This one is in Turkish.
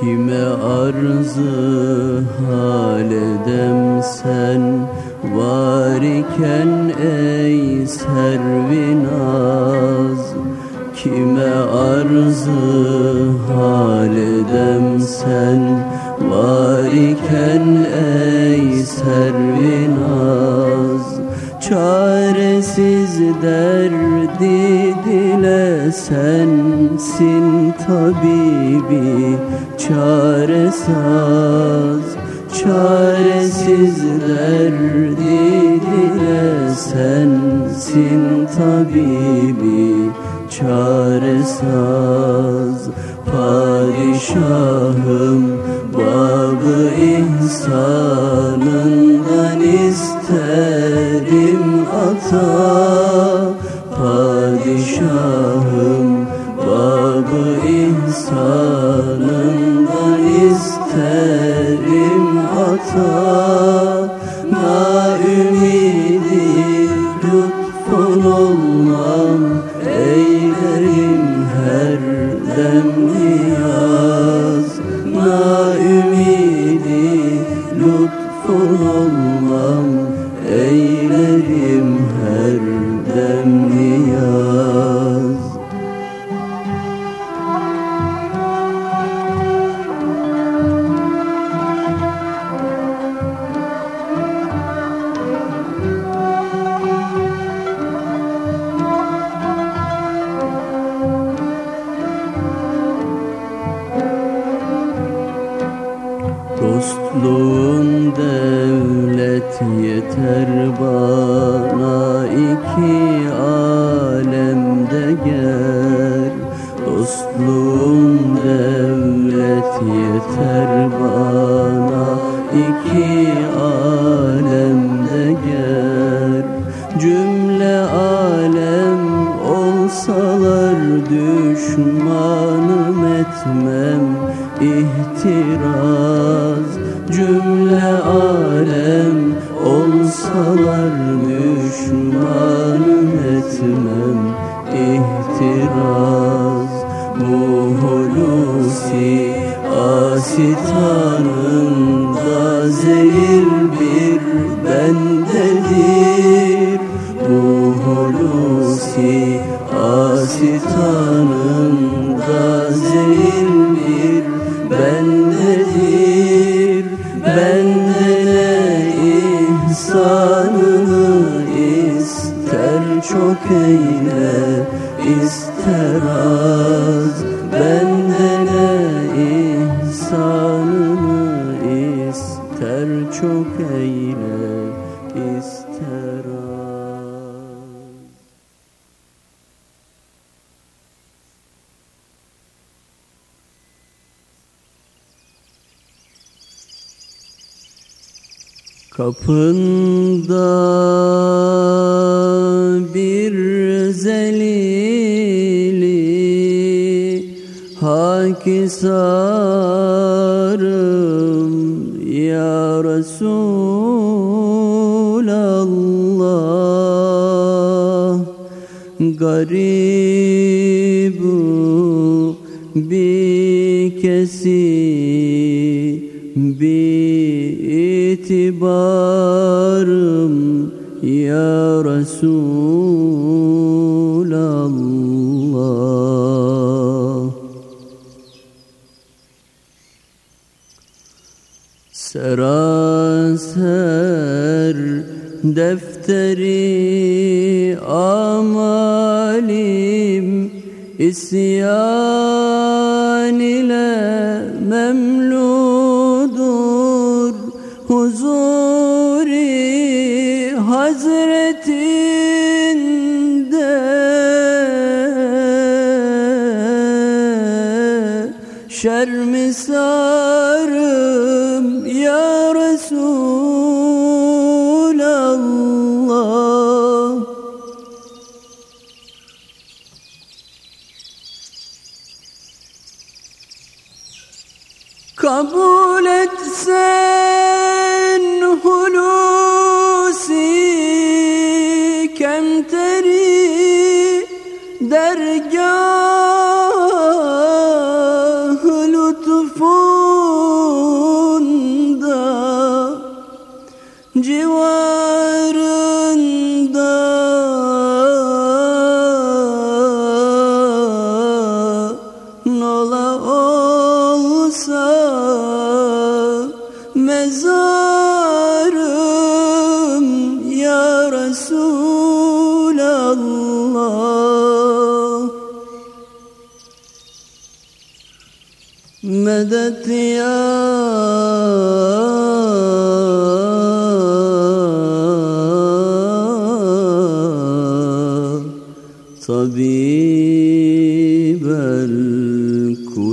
Kime arzı hal edem sen? Var iken ey servinaz Kime arzı hal edem sen? Var iken ey servinaz Çaresiz derdi sensin tabibi Çaresaz Çaresiz derdi dile sensin tabibi Çaresaz. Padişahım babı ihsanından isterim ata ihsanından isterim ata Naümidi lütfun olmam eylerim her dem yeter bana iki alemde ger Dostluğun devlet yeter bana iki alemde ger Cümle alem olsalar düşmanım etmem ihtiraz. Cümle olsalar düşmanım etmem ihtiraz. Bu hulusi asitanında zehir bir bendedir çok eyle ister az. Bendene ihsanını ister çok eyle ister az. Kapında hakisarım ya Resulallah. Garibu bir kesi bir itibarım ya Resulallah Seraser defteri amalim isyan ile memludur huzuri hazretinde şermi sarım ya Resulallah? Kabul etsen مدت يا طبيب القلوب.